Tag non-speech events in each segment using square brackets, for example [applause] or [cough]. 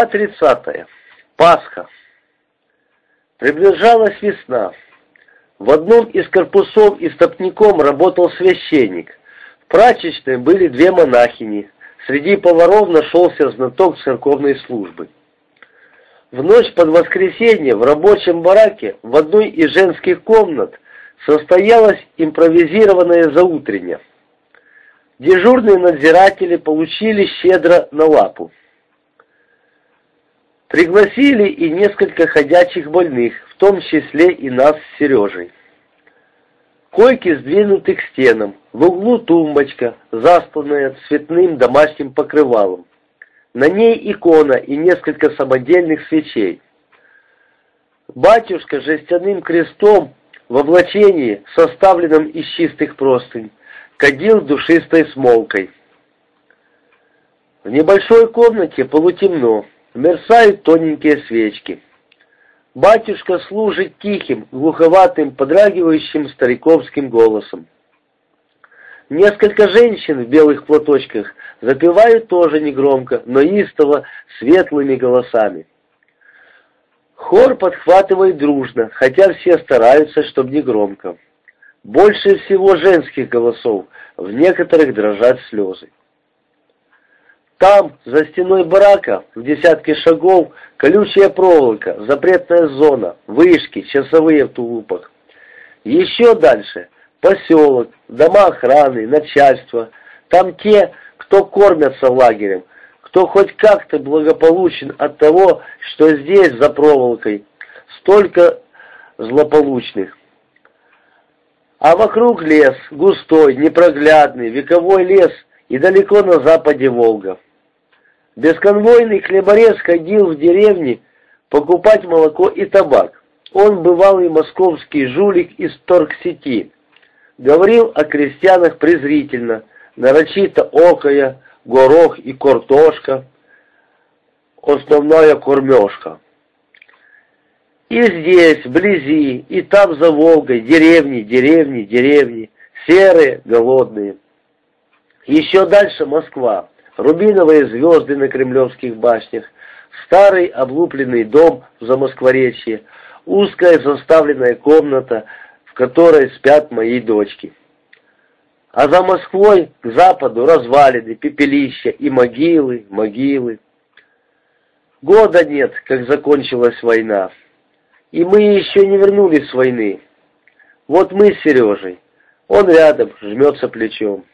Глава 30. Пасха. Приближалась весна. В одном из корпусов истопником работал священник. В прачечной были две монахини. Среди поваров нашелся знаток церковной службы. В ночь под воскресенье в рабочем бараке в одной из женских комнат состоялась импровизированная заутренняя. Дежурные надзиратели получили щедро на лапу. Пригласили и несколько ходячих больных, в том числе и нас с Сережей. Койки сдвинуты к стенам, в углу тумбочка, застланная цветным домашним покрывалом. На ней икона и несколько самодельных свечей. Батюшка жестяным крестом в облачении, составленном из чистых простынь, кадил душистой смолкой. В небольшой комнате полутемно, мерцают тоненькие свечки. Батюшка служит тихим, глуховатым, подрагивающим стариковским голосом. Несколько женщин в белых платочках запевают тоже негромко, но истово, светлыми голосами. Хор подхватывает дружно, хотя все стараются, чтобы не громко. Больше всего женских голосов, в некоторых дрожат слезы. Там, за стеной барака, в десятке шагов, колючая проволока, запретная зона, вышки, часовые в тулупах. Еще дальше поселок, дома охраны, начальство. Там те, кто кормятся лагерем, кто хоть как-то благополучен от того, что здесь, за проволокой, столько злополучных. А вокруг лес, густой, непроглядный, вековой лес и далеко на западе Волга. Бесконвойный хлеборез ходил в деревни покупать молоко и табак. Он бывалый московский жулик из торгсети. Говорил о крестьянах презрительно, нарочито окая, горох и картошка, основная кормежка. И здесь, вблизи, и там за Волгой, деревни, деревни, деревни, серые, голодные. Еще дальше Москва рубиновые звезды на кремлевских башнях, старый облупленный дом в Замоскворечье, узкая заставленная комната, в которой спят мои дочки. А за Москвой к западу развалины, пепелища и могилы, могилы. Года нет, как закончилась война. И мы еще не вернулись с войны. Вот мы с Сережей. Он рядом, жмется плечом.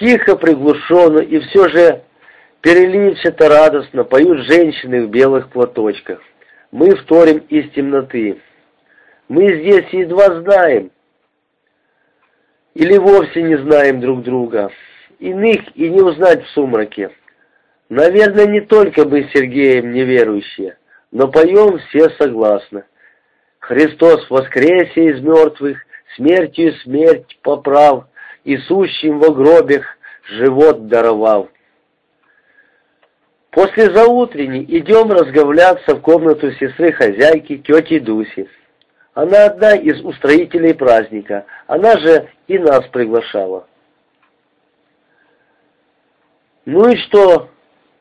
Тихо, приглушенно и все же переливчато радостно поют женщины в белых платочках. Мы вторим из темноты. Мы здесь едва знаем, или вовсе не знаем друг друга. Иных и не узнать в сумраке. Наверное, не только мы с Сергеем неверующие, но поем все согласно. Христос воскресе из мертвых, смертью смерть поправ, и сущим во гробях живот даровал. После заутренней идем разговляться в комнату сестры-хозяйки тети Дуси. Она одна из устроителей праздника, она же и нас приглашала. Ну и что,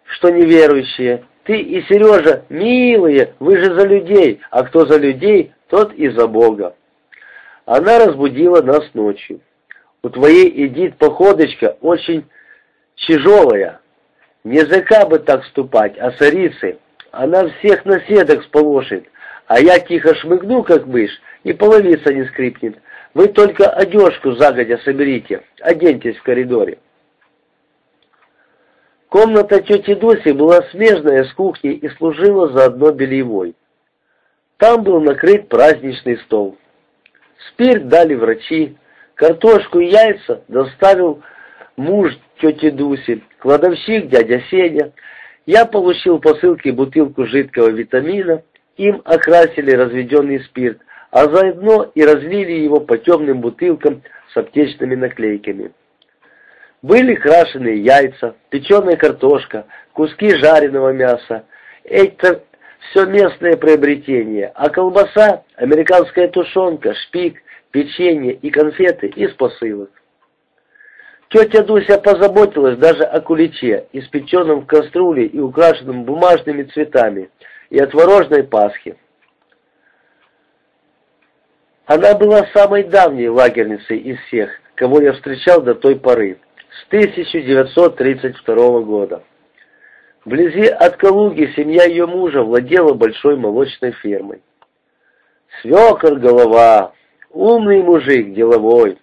что неверующие? Ты и Сережа милые, вы же за людей, а кто за людей, тот и за Бога. Она разбудила нас ночью. У твоей Эдит походочка очень тяжелая. Не языка бы так ступать, а царицы. Она всех на седок сполошит, а я тихо шмыгну, как мышь, и половица не скрипнет. Вы только одежку загодя соберите, оденьтесь в коридоре. Комната тети Дуси была смежная с кухней и служила заодно бельевой. Там был накрыт праздничный стол. Спирт дали врачи, Картошку и яйца доставил муж тети Дуси, кладовщик дядя Сеня. Я получил посылки бутылку жидкого витамина, им окрасили разведенный спирт, а заодно и разлили его по темным бутылкам с аптечными наклейками. Были крашеные яйца, печеная картошка, куски жареного мяса. Это все местное приобретение, а колбаса, американская тушенка, шпик, печенье и конфеты из посылок. Тетя Дуся позаботилась даже о куличе, испеченном в кастрюле и украшенном бумажными цветами, и о творожной пасхе. Она была самой давней лагерницей из всех, кого я встречал до той поры, с 1932 года. Вблизи от Калуги семья ее мужа владела большой молочной фермой. Свекор голова, умный мужик, деловой.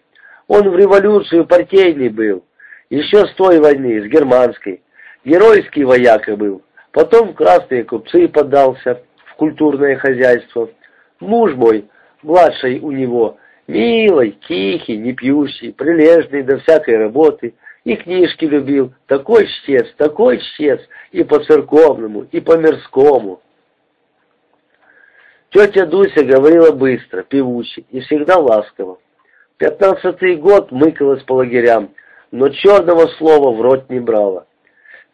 Он в революцию партийный был, еще с той войны, с германской. Геройский вояка был, потом в красные купцы подался, в культурное хозяйство. Муж мой, младший у него, милый, тихий, не пьющий, прилежный до всякой работы, и книжки любил, такой чтец, такой чтец, и по-церковному, и по-мирскому. Тетя Дуся говорила быстро, певуче и всегда ласково. Пятнадцатый год мыкалась по лагерям, но черного слова в рот не брала.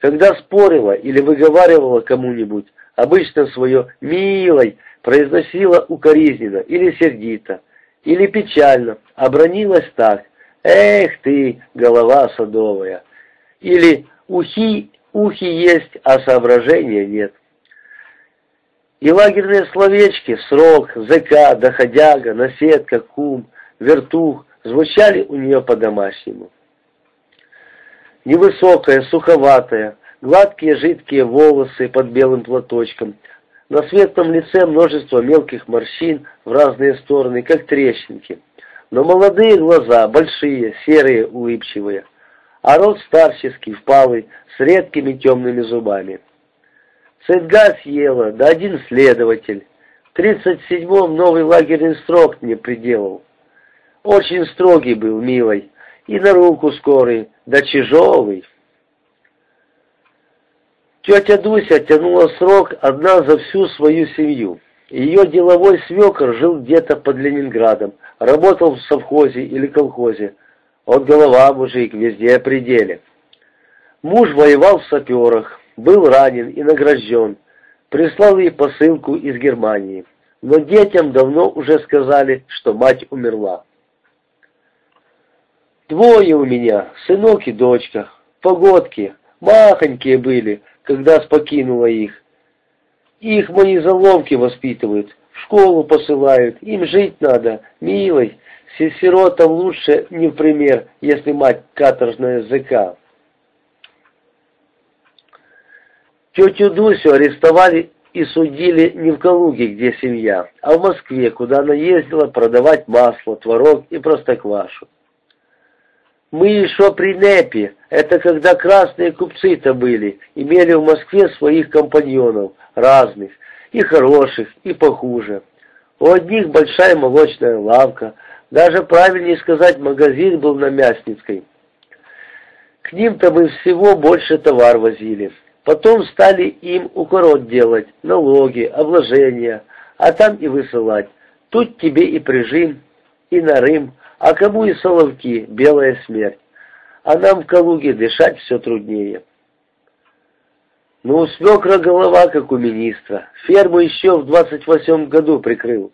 Когда спорила или выговаривала кому-нибудь, обычно свое «милой» произносила укоризненно или сердито, или печально, обронилась так «Эх ты, голова садовая!» или «Ухи, ухи есть, а соображения нет». И лагерные словечки «срок», «ЗК», «доходяга», «наседка», «кум», «вертух» звучали у нее по-домашнему. Невысокая, суховатая, гладкие жидкие волосы под белым платочком, на светлом лице множество мелких морщин в разные стороны, как трещинки. Но молодые глаза, большие, серые, улыбчивые, а рот старческий, впалый, с редкими темными зубами. Цетга съела, да один следователь. В тридцать седьмом новый лагерный срок мне приделал. Очень строгий был, милый, и на руку скорый, да тяжелый. Тетя Дуся тянула срок одна за всю свою семью. Ее деловой свекор жил где-то под Ленинградом, работал в совхозе или колхозе. Он голова, мужик, везде пределе. Муж воевал в саперах, был ранен и награжден. Прислал ей посылку из Германии. Но детям давно уже сказали, что мать умерла. Двое у меня, сынок и дочка, погодки, махонькие были, когда спокинула их. Их мои заломки воспитывают, в школу посылают, им жить надо, милой, сиротам лучше не в пример, если мать каторжная языка. Тетю Дусю арестовали и судили не в Калуге, где семья, а в Москве, куда она ездила продавать масло, творог и простоквашу. Мы еще при НЭПе, это когда красные купцы-то были, имели в Москве своих компаньонов, разных, и хороших, и похуже. У одних большая молочная лавка, даже правильнее сказать, магазин был на Мясницкой. К ним-то мы всего больше товар возили. Потом стали им укорот делать, налоги, обложения, а там и высылать. Тут тебе и прижим, и нарым, а кому и соловки, белая смерть. А нам в Калуге дышать все труднее. Ну, у свекра голова, как у министра. Ферму еще в двадцать восьмом году прикрыл.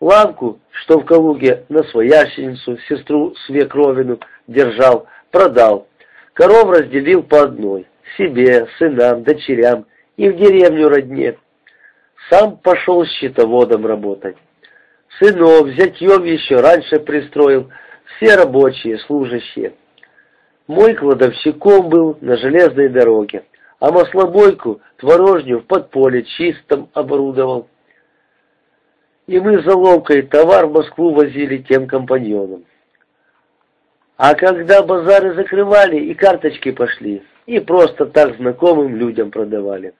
Лавку, что в Калуге, на своященицу, сестру свекровину держал, продал. Коров разделил по одной. Себе, сынам, дочерям и в деревню родне. Сам пошел счетоводом работать. Сынов, зятьев еще раньше пристроил, все рабочие, служащие. Мой кладовщиком был на железной дороге, а маслобойку, творожню в подполе чистом оборудовал. И мы за ловкой товар в Москву возили тем компаньонам. А когда базары закрывали и карточки пошли, и просто так знакомым людям продавали.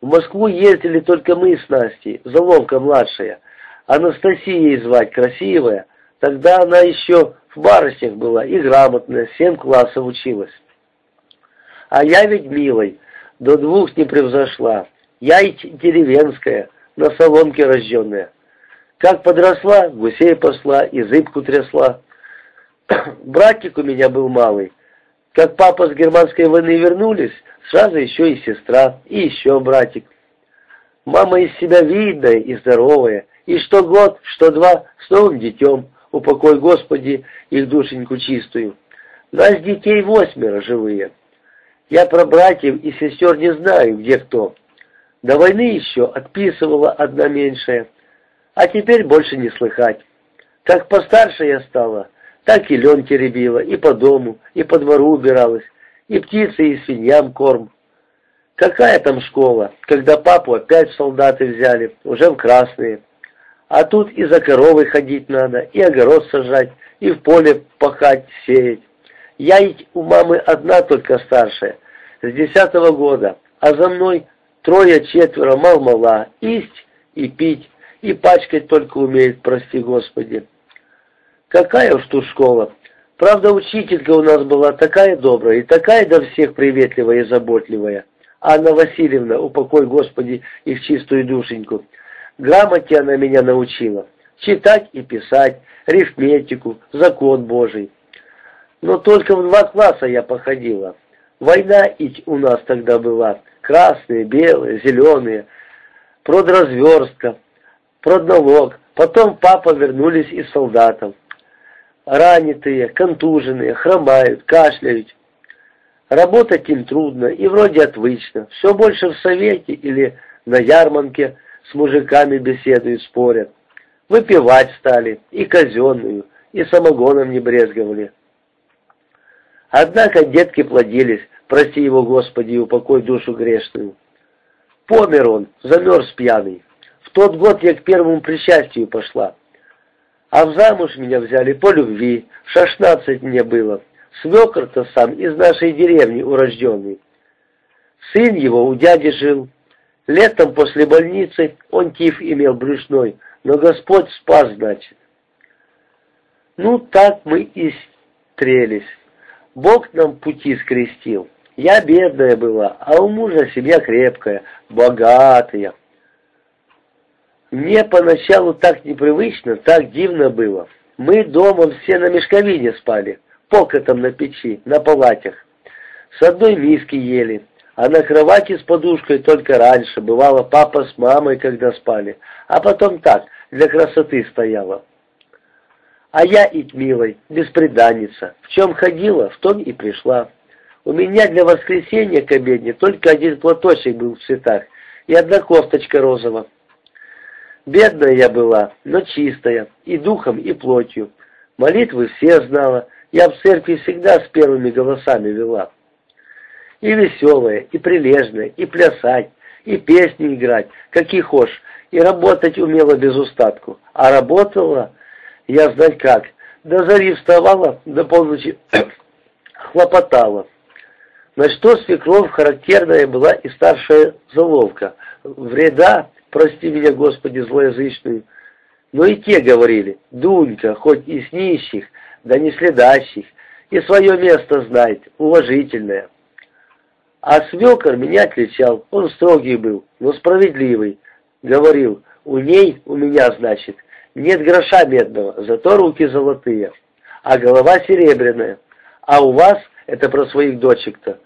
В Москву ездили только мы с Настей, Заловка младшая, Анастасией звать, красивая. Тогда она еще в барышнях была и грамотная, семь классов училась. А я ведь милой, до двух не превзошла. Я и деревенская, на соломке рожденная. Как подросла, гусей посла и зыбку трясла. [coughs] Братик у меня был малый. Как папа с германской войны вернулись, сразу еще и сестра, и еще братик. Мама из себя видная и здоровая, и что год, что два с новым детем, упокой Господи их душеньку чистую. Нас детей восьмеро живые. Я про братьев и сестер не знаю, где кто. До войны еще отписывала одна меньшая, а теперь больше не слыхать. Как постарше я стала, так и лен теребила, и по дому, и по двору убиралась, и птицы, и свиньям корм. Какая там школа, когда папу опять солдаты взяли, уже в красные. А тут и за коровой ходить надо, и огород сажать, и в поле пахать, сеять. Я ведь у мамы одна только старшая, с десятого года, а за мной трое-четверо мал-мала, есть и пить, и пачкать только умеет, прости Господи. Какая уж тут школа. Правда, учителька у нас была такая добрая и такая до всех приветливая и заботливая. Анна Васильевна, упокой, Господи, их чистую душеньку. Грамоте она меня научила. Читать и писать, рифметику, закон Божий. Но только в два класса я походила. Война ведь у нас тогда была. Красные, белые, зеленые. Продразверстка, продналог. Потом папа вернулись из солдатов. Ранитые, контуженные, хромают, кашляют. Работать им трудно и вроде отвычно. Все больше в совете или на ярмарке с мужиками беседуют, спорят. Выпивать стали, и казенную, и самогоном не брезговали. Однако детки плодились, прости его, Господи, и упокой душу грешную. Помер он, замерз пьяный. В тот год я к первому причастию пошла. А в замуж меня взяли по любви, шестнадцать мне было. Свекр-то сам из нашей деревни урожденный. Сын его у дяди жил. Летом после больницы он тиф имел брюшной, но Господь спас, значит. Ну, так мы и стрелись. Бог нам пути скрестил. Я бедная была, а у мужа семья крепкая, богатая. Мне поначалу так непривычно, так дивно было. Мы дома все на мешковине спали покотом на печи, на палатях. С одной миски ели, а на кровати с подушкой только раньше, бывало папа с мамой, когда спали, а потом так, для красоты стояла. А я и милой, беспреданница, в чем ходила, в том и пришла. У меня для воскресенья к обедне только один платочек был в цветах и одна кофточка розовая. Бедная я была, но чистая, и духом, и плотью. Молитвы все знала, я в церкви всегда с первыми голосами вела. И веселая, и прилежная, и плясать, и песни играть, какие хошь, и работать умела без устатку. А работала, я знать как, до зари вставала, до полночи [coughs] хлопотала. На что свекровь характерная была и старшая заловка. Вреда, прости меня, Господи, злоязычную, но и те говорили, Дунька, хоть и с нищих, да не следащих, и свое место знает, уважительное. А свекор меня отличал, он строгий был, но справедливый. Говорил, у ней, у меня, значит, нет гроша медного, зато руки золотые, а голова серебряная. А у вас, это про своих дочек-то,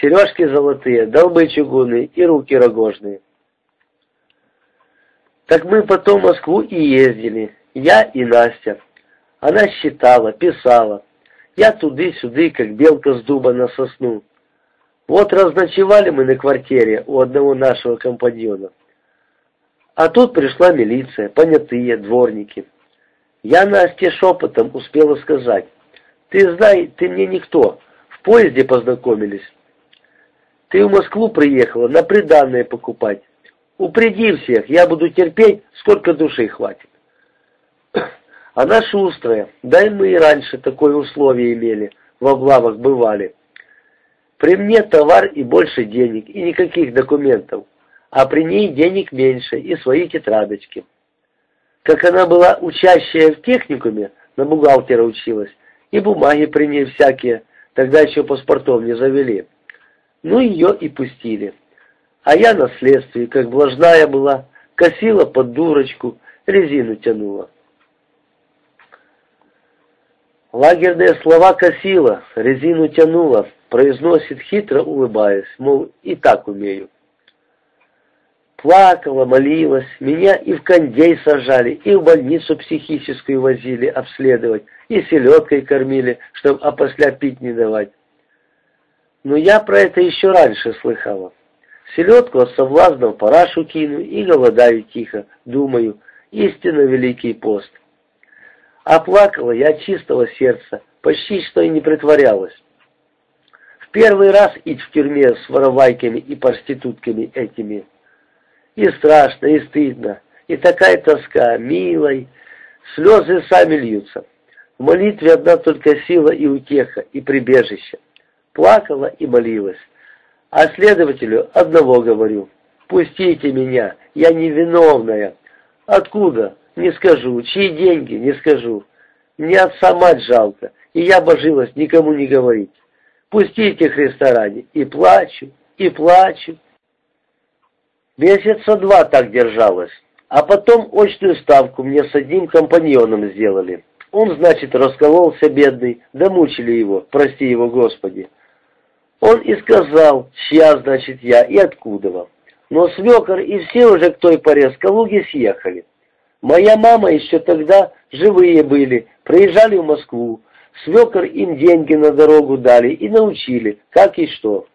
сережки золотые, долбы чугунные и руки рогожные. Так мы потом в Москву и ездили, я и Настя. Она считала, писала. Я туды-сюды, как белка с дуба на сосну. Вот разночевали мы на квартире у одного нашего компаньона. А тут пришла милиция, понятые, дворники. Я Насте шепотом успела сказать. Ты знай, ты мне никто. В поезде познакомились. Ты в Москву приехала на приданное покупать. Упреди всех, я буду терпеть, сколько души хватит. Она шустрая, да и мы и раньше такое условие имели, в облавах бывали. При мне товар и больше денег, и никаких документов, а при ней денег меньше и свои тетрадочки. Как она была учащая в техникуме, на бухгалтера училась, и бумаги при ней всякие, тогда еще паспортов не завели. Ну, ее и пустили. А я на следствии, как блажная была, косила под дурочку, резину тянула. Лагерные слова косила, резину тянула, произносит хитро улыбаясь, мол, и так умею. Плакала, молилась, меня и в кондей сажали, и в больницу психическую возили обследовать, и селедкой кормили, чтобы опосля пить не давать. Но я про это еще раньше слыхала. Селедку от соблазнов парашу кину и голодаю тихо, думаю, истинно великий пост. А плакала я чистого сердца, почти что и не притворялась. В первый раз идти в тюрьме с воровайками и проститутками этими. И страшно, и стыдно, и такая тоска, милой, слезы сами льются. В молитве одна только сила и утеха, и прибежище. Плакала и молилась. А следователю одного говорю. Пустите меня, я невиновная. Откуда? Не скажу. Чьи деньги? Не скажу. Мне отца мать жалко, и я божилась никому не говорить. Пустите Христа ради. И плачу, и плачу. Месяца два так держалась. А потом очную ставку мне с одним компаньоном сделали. Он, значит, раскололся, бедный, да мучили его, прости его, Господи. Он и сказал, чья, значит, я и откуда вам. Но свекор и все уже к той поре с Калуги съехали. Моя мама еще тогда живые были, приезжали в Москву. Свекор им деньги на дорогу дали и научили, как и что.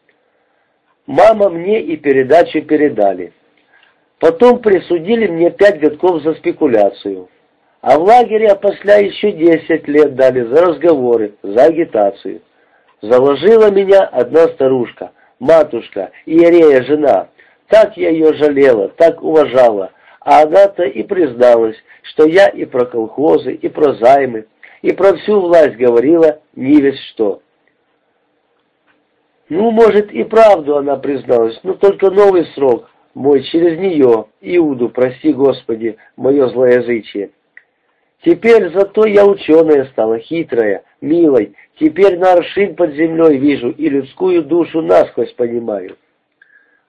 Мама мне и передачу передали. Потом присудили мне пять годков за спекуляцию. А в лагере после еще десять лет дали за разговоры, за агитацию. Заложила меня одна старушка, матушка, иерея жена. Так я ее жалела, так уважала. А она-то и призналась, что я и про колхозы, и про займы, и про всю власть говорила не весь что. Ну, может, и правду она призналась, но только новый срок мой через нее, Иуду, прости Господи, мое злоязычие. Теперь зато я ученая стала, хитрая, милой. Теперь на аршин под землей вижу и людскую душу насквозь понимаю.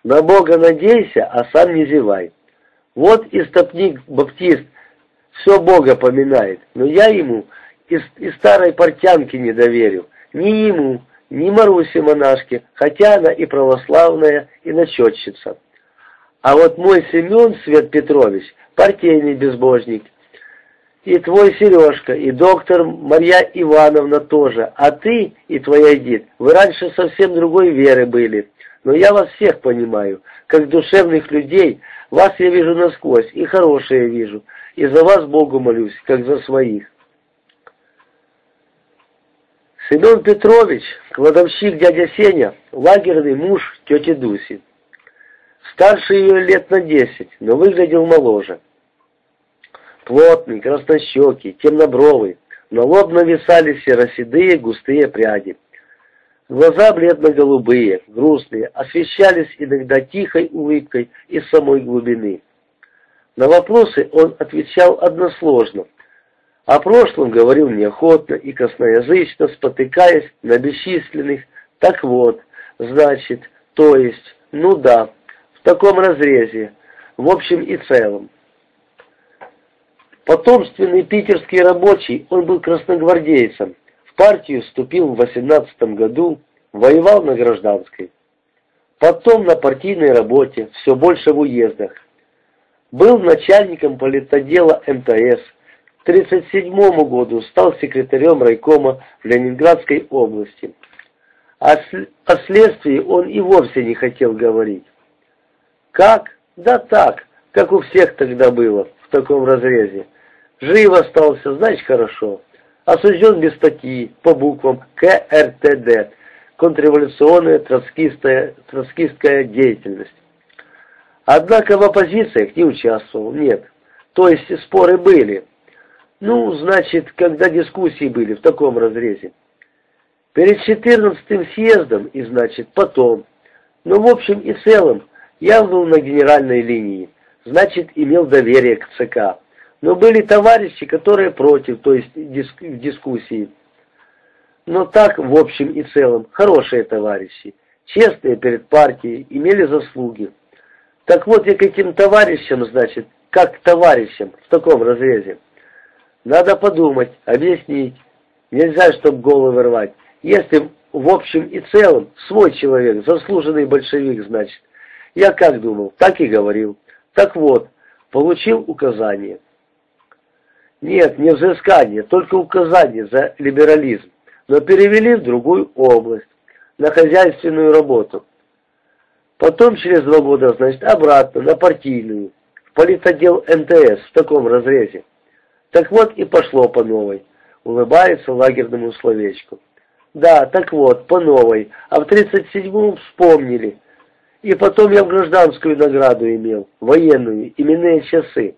На Бога надейся, а сам не зевай. Вот истопник Баптист все Бога поминает, но я ему и, и старой портянки не доверю. Ни ему, ни Марусе монашке, хотя она и православная, и начетчица. А вот мой Семен Свет Петрович, партийный безбожник, и твой Сережка, и доктор Марья Ивановна тоже, а ты и твоя Эдит, вы раньше совсем другой веры были. Но я вас всех понимаю, как душевных людей, вас я вижу насквозь, и хорошее вижу, и за вас Богу молюсь, как за своих. Семен Петрович, кладовщик дядя Сеня, лагерный муж тети Дуси. Старше ее лет на десять, но выглядел моложе. Плотный, краснощекий, темнобровый, на лоб нависали сероседые густые пряди. Глаза бледно-голубые, грустные, освещались иногда тихой улыбкой из самой глубины. На вопросы он отвечал односложно. О прошлом говорил неохотно и косноязычно, спотыкаясь на бесчисленных «так вот», «значит», «то есть», «ну да», в таком разрезе, в общем и целом. Потомственный питерский рабочий, он был красногвардейцем, в партию вступил в 18 году, воевал на гражданской. Потом на партийной работе, все больше в уездах. Был начальником политодела МТС. К 1937 году стал секретарем райкома в Ленинградской области. О, о следствии он и вовсе не хотел говорить. Как? Да так, как у всех тогда было, в таком разрезе. Жив остался, значит хорошо осужден без статьи по буквам КРТД контрреволюционная троцкистская, троцкистская деятельность. Однако в оппозициях не участвовал, нет. То есть споры были. Ну, значит, когда дискуссии были в таком разрезе. Перед 14-м съездом и, значит, потом. Но в общем и целом я был на генеральной линии, значит, имел доверие к ЦК. Но были товарищи, которые против, то есть в дискуссии. Но так, в общем и целом, хорошие товарищи, честные перед партией, имели заслуги. Так вот, я к этим товарищам, значит, как к товарищам в таком разрезе. Надо подумать, объяснить. Нельзя, чтобы головы рвать. Если в общем и целом свой человек, заслуженный большевик, значит. Я как думал, так и говорил. Так вот, получил указание. Нет, не взыскание, только указание за либерализм, но перевели в другую область, на хозяйственную работу. Потом через два года, значит, обратно, на партийную, в политотдел МТС в таком разрезе. Так вот и пошло по новой, улыбается лагерному словечку. Да, так вот, по новой, а в 37-м вспомнили. И потом я в гражданскую награду имел, военную, именные часы.